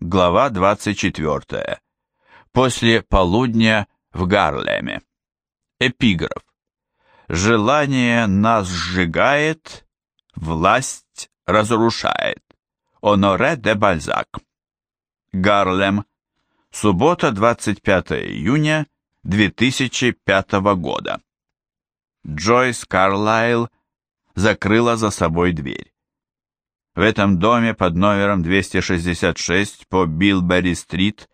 Глава 24. После полудня в Гарлеме. Эпиграф. Желание нас сжигает, власть разрушает. Оноре де Бальзак. Гарлем. Суббота, 25 июня 2005 года. Джойс Карлайл закрыла за собой дверь. В этом доме под номером 266 по Билбери-стрит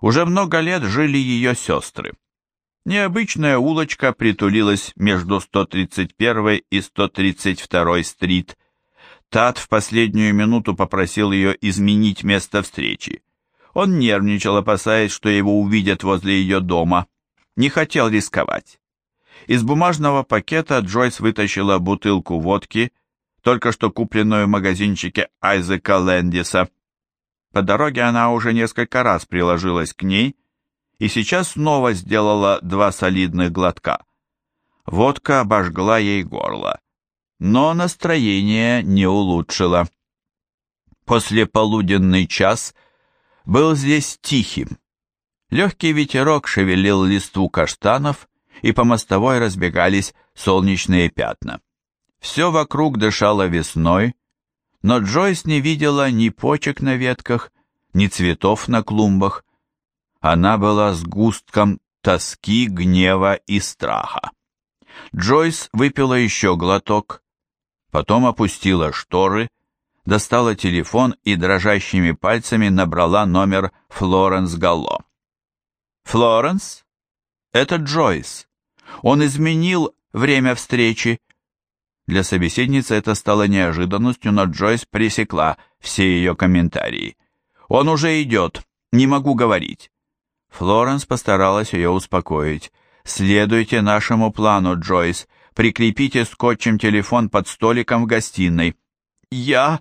уже много лет жили ее сестры. Необычная улочка притулилась между 131 и 132 стрит. Тат в последнюю минуту попросил ее изменить место встречи. Он нервничал, опасаясь, что его увидят возле ее дома. Не хотел рисковать. Из бумажного пакета Джойс вытащила бутылку водки – только что купленную в магазинчике Айзека Лэндиса. По дороге она уже несколько раз приложилась к ней и сейчас снова сделала два солидных глотка. Водка обожгла ей горло, но настроение не улучшило. После полуденный час был здесь тихим. Легкий ветерок шевелил листву каштанов, и по мостовой разбегались солнечные пятна. Все вокруг дышало весной, но Джойс не видела ни почек на ветках, ни цветов на клумбах. Она была сгустком тоски, гнева и страха. Джойс выпила еще глоток, потом опустила шторы, достала телефон и дрожащими пальцами набрала номер Флоренс Галло. «Флоренс? Это Джойс. Он изменил время встречи, для собеседницы это стало неожиданностью, но Джойс пресекла все ее комментарии. «Он уже идет. Не могу говорить». Флоренс постаралась ее успокоить. «Следуйте нашему плану, Джойс. Прикрепите скотчем телефон под столиком в гостиной». «Я...»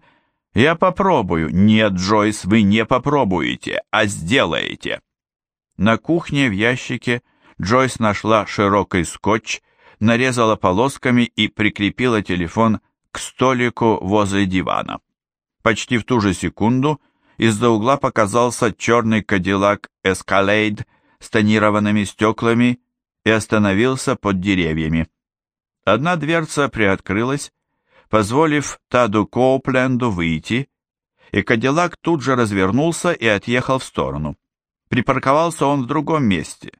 «Я попробую». «Нет, Джойс, вы не попробуете, а сделаете». На кухне в ящике Джойс нашла широкий скотч, нарезала полосками и прикрепила телефон к столику возле дивана. Почти в ту же секунду из-за угла показался черный кадиллак «Эскалейд» с тонированными стеклами и остановился под деревьями. Одна дверца приоткрылась, позволив Таду Коупленду выйти, и Кадиллак тут же развернулся и отъехал в сторону. Припарковался он в другом месте,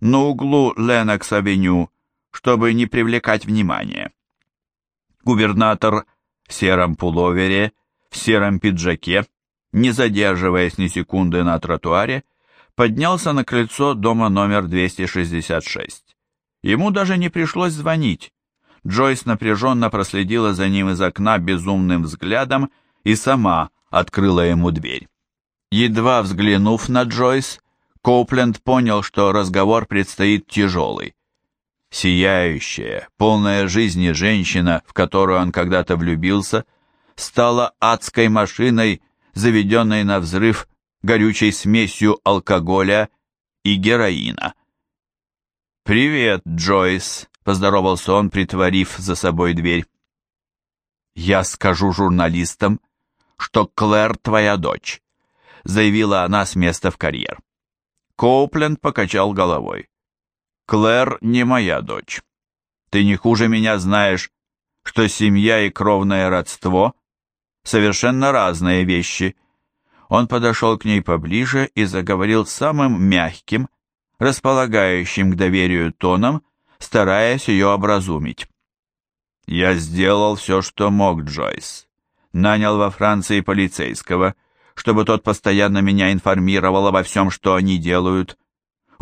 на углу Ленокс-авеню чтобы не привлекать внимания. Губернатор в сером пуловере, в сером пиджаке, не задерживаясь ни секунды на тротуаре, поднялся на крыльцо дома номер 266. Ему даже не пришлось звонить. Джойс напряженно проследила за ним из окна безумным взглядом и сама открыла ему дверь. Едва взглянув на Джойс, Коупленд понял, что разговор предстоит тяжелый сияющая, полная жизни женщина, в которую он когда-то влюбился, стала адской машиной, заведенной на взрыв горючей смесью алкоголя и героина. «Привет, Джойс», — поздоровался он, притворив за собой дверь. «Я скажу журналистам, что Клэр твоя дочь», — заявила она с места в карьер. Коупленд покачал головой. Клэр не моя дочь. Ты не хуже меня знаешь, что семья и кровное родство — совершенно разные вещи». Он подошел к ней поближе и заговорил самым мягким, располагающим к доверию тоном, стараясь ее образумить. «Я сделал все, что мог, Джойс. Нанял во Франции полицейского, чтобы тот постоянно меня информировал обо всем, что они делают.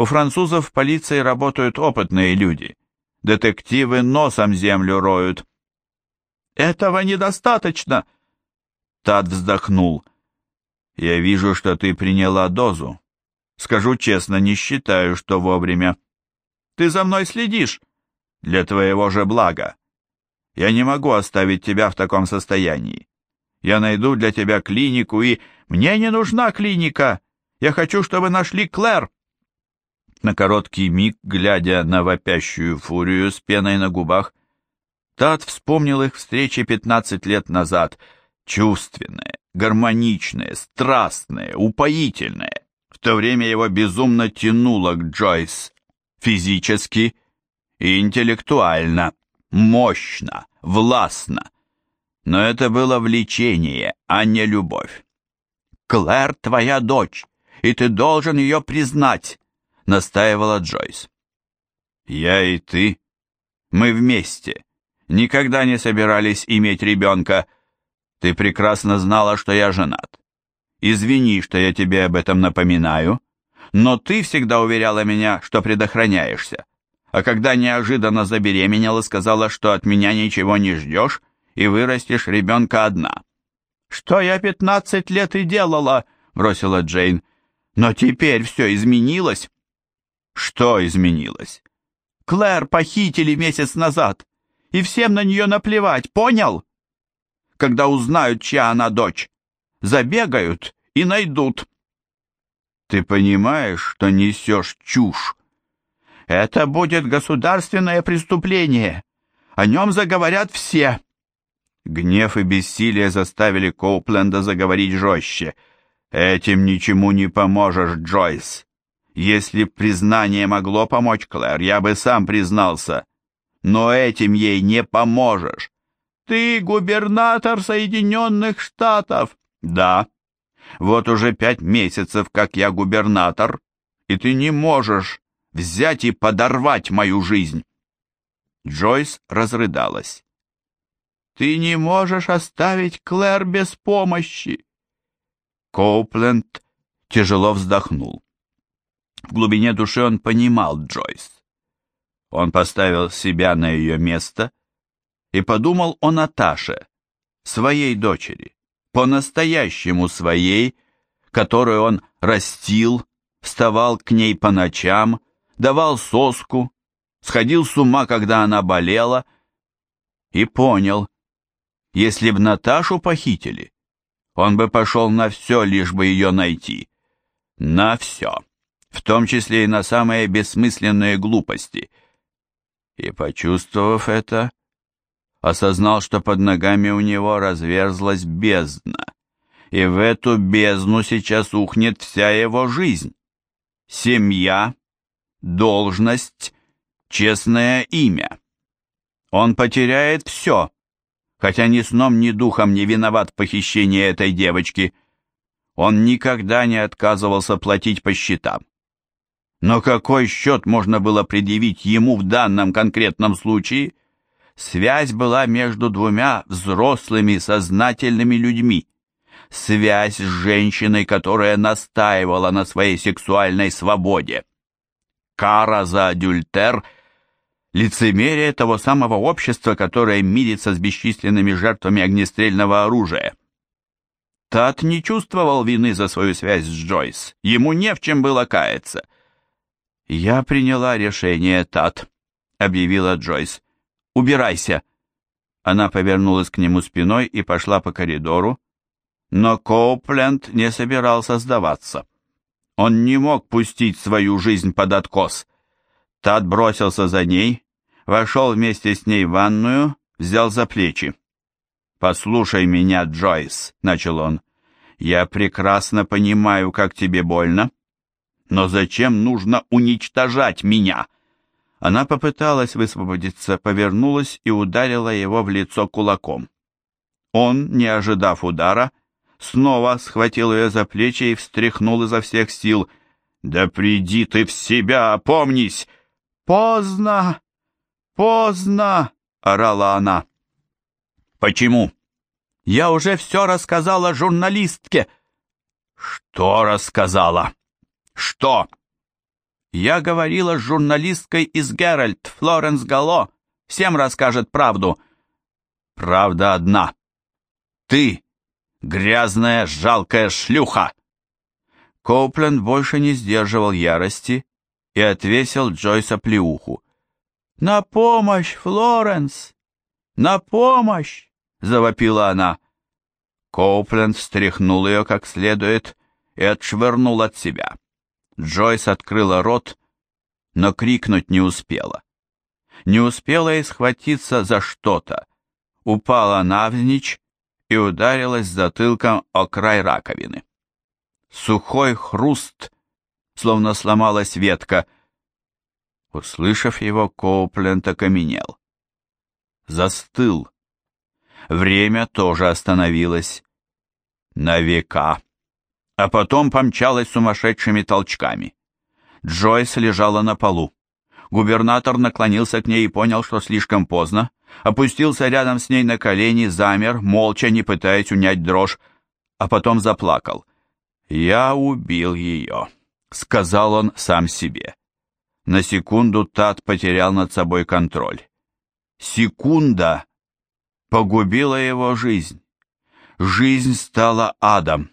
У французов в полиции работают опытные люди. Детективы носом землю роют. Этого недостаточно. Тат вздохнул. Я вижу, что ты приняла дозу. Скажу честно, не считаю, что вовремя. Ты за мной следишь. Для твоего же блага. Я не могу оставить тебя в таком состоянии. Я найду для тебя клинику и... Мне не нужна клиника. Я хочу, чтобы нашли Клэр на короткий миг, глядя на вопящую фурию с пеной на губах, Тат вспомнил их встречи 15 лет назад, чувственные, гармоничные, страстные, упоительные. В то время его безумно тянуло к Джойс, физически и интеллектуально, мощно, властно. Но это было влечение, а не любовь. «Клэр твоя дочь, и ты должен ее признать», настаивала Джойс. «Я и ты. Мы вместе. Никогда не собирались иметь ребенка. Ты прекрасно знала, что я женат. Извини, что я тебе об этом напоминаю, но ты всегда уверяла меня, что предохраняешься. А когда неожиданно забеременела, сказала, что от меня ничего не ждешь и вырастешь ребенка одна». «Что я пятнадцать лет и делала?» — бросила Джейн. «Но теперь все изменилось». Что изменилось? Клэр похитили месяц назад, и всем на нее наплевать, понял? Когда узнают, чья она дочь, забегают и найдут. Ты понимаешь, что несешь чушь? Это будет государственное преступление. О нем заговорят все. Гнев и бессилие заставили Коупленда заговорить жестче. «Этим ничему не поможешь, Джойс. Если б признание могло помочь, Клэр, я бы сам признался. Но этим ей не поможешь. Ты губернатор Соединенных Штатов. Да. Вот уже пять месяцев, как я губернатор, и ты не можешь взять и подорвать мою жизнь. Джойс разрыдалась. Ты не можешь оставить Клэр без помощи. Коупленд тяжело вздохнул. В глубине души он понимал Джойс. Он поставил себя на ее место и подумал о Наташе, своей дочери, по-настоящему своей, которую он растил, вставал к ней по ночам, давал соску, сходил с ума, когда она болела, и понял, если б Наташу похитили, он бы пошел на все, лишь бы ее найти. На все в том числе и на самые бессмысленные глупости. И, почувствовав это, осознал, что под ногами у него разверзлась бездна, и в эту бездну сейчас ухнет вся его жизнь. Семья, должность, честное имя. Он потеряет все, хотя ни сном, ни духом не виноват в похищении этой девочки. Он никогда не отказывался платить по счетам. Но какой счет можно было предъявить ему в данном конкретном случае? Связь была между двумя взрослыми сознательными людьми. Связь с женщиной, которая настаивала на своей сексуальной свободе. Кара за адюльтер – лицемерие того самого общества, которое мирится с бесчисленными жертвами огнестрельного оружия. Тат не чувствовал вины за свою связь с Джойс. Ему не в чем было каяться. «Я приняла решение, Тат», — объявила Джойс. «Убирайся». Она повернулась к нему спиной и пошла по коридору, но Коупленд не собирался сдаваться. Он не мог пустить свою жизнь под откос. Тат бросился за ней, вошел вместе с ней в ванную, взял за плечи. «Послушай меня, Джойс», — начал он, — «я прекрасно понимаю, как тебе больно, но зачем нужно уничтожать меня? Она попыталась высвободиться, повернулась и ударила его в лицо кулаком. Он, не ожидав удара, снова схватил ее за плечи и встряхнул изо всех сил. «Да приди ты в себя, опомнись!» «Поздно! Поздно!» — орала она. «Почему?» «Я уже все рассказала журналистке». «Что рассказала?» Что? Я говорила с журналисткой из Геральт, Флоренс Гало. Всем расскажет правду. Правда одна. Ты грязная, жалкая шлюха. Коупленд больше не сдерживал ярости и отвесил Джойса плеуху. «На помощь, Флоренс! На помощь!» — завопила она. Коупленд встряхнул ее как следует и отшвырнул от себя. Джойс открыла рот, но крикнуть не успела. Не успела и схватиться за что-то. Упала навзничь и ударилась затылком о край раковины. Сухой хруст, словно сломалась ветка. Услышав его, Коуплент окаменел. Застыл. Время тоже остановилось. На века а потом помчалась сумасшедшими толчками. Джойс лежала на полу. Губернатор наклонился к ней и понял, что слишком поздно, опустился рядом с ней на колени, замер, молча, не пытаясь унять дрожь, а потом заплакал. «Я убил ее», — сказал он сам себе. На секунду Тат потерял над собой контроль. Секунда погубила его жизнь. Жизнь стала адом.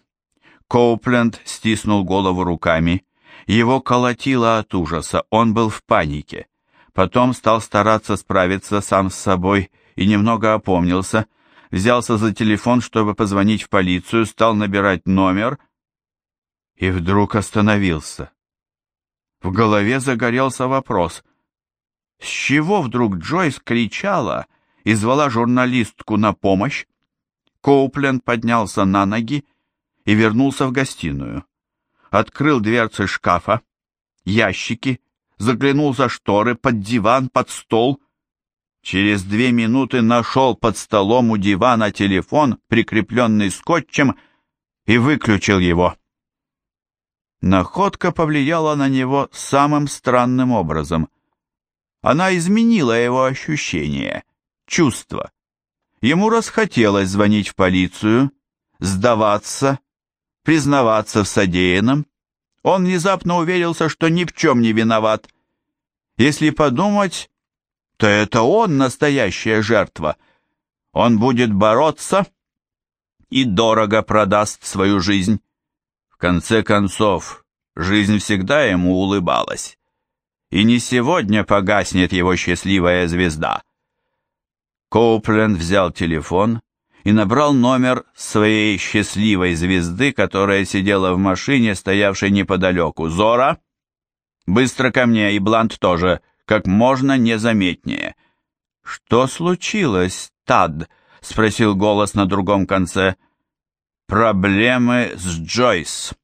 Коупленд стиснул голову руками. Его колотило от ужаса, он был в панике. Потом стал стараться справиться сам с собой и немного опомнился, взялся за телефон, чтобы позвонить в полицию, стал набирать номер и вдруг остановился. В голове загорелся вопрос. С чего вдруг Джойс кричала и звала журналистку на помощь? Коупленд поднялся на ноги и вернулся в гостиную. Открыл дверцы шкафа, ящики, заглянул за шторы, под диван, под стол. Через две минуты нашел под столом у дивана телефон, прикрепленный скотчем, и выключил его. Находка повлияла на него самым странным образом. Она изменила его ощущения, чувство. Ему расхотелось звонить в полицию, сдаваться, признаваться в содеянном, он внезапно уверился, что ни в чем не виноват. Если подумать, то это он настоящая жертва. Он будет бороться и дорого продаст свою жизнь. В конце концов, жизнь всегда ему улыбалась. И не сегодня погаснет его счастливая звезда. Коупленд взял телефон и набрал номер своей счастливой звезды, которая сидела в машине, стоявшей неподалеку. «Зора, быстро ко мне, и Блант тоже, как можно незаметнее». «Что случилось, Тад?» — спросил голос на другом конце. «Проблемы с Джойс»,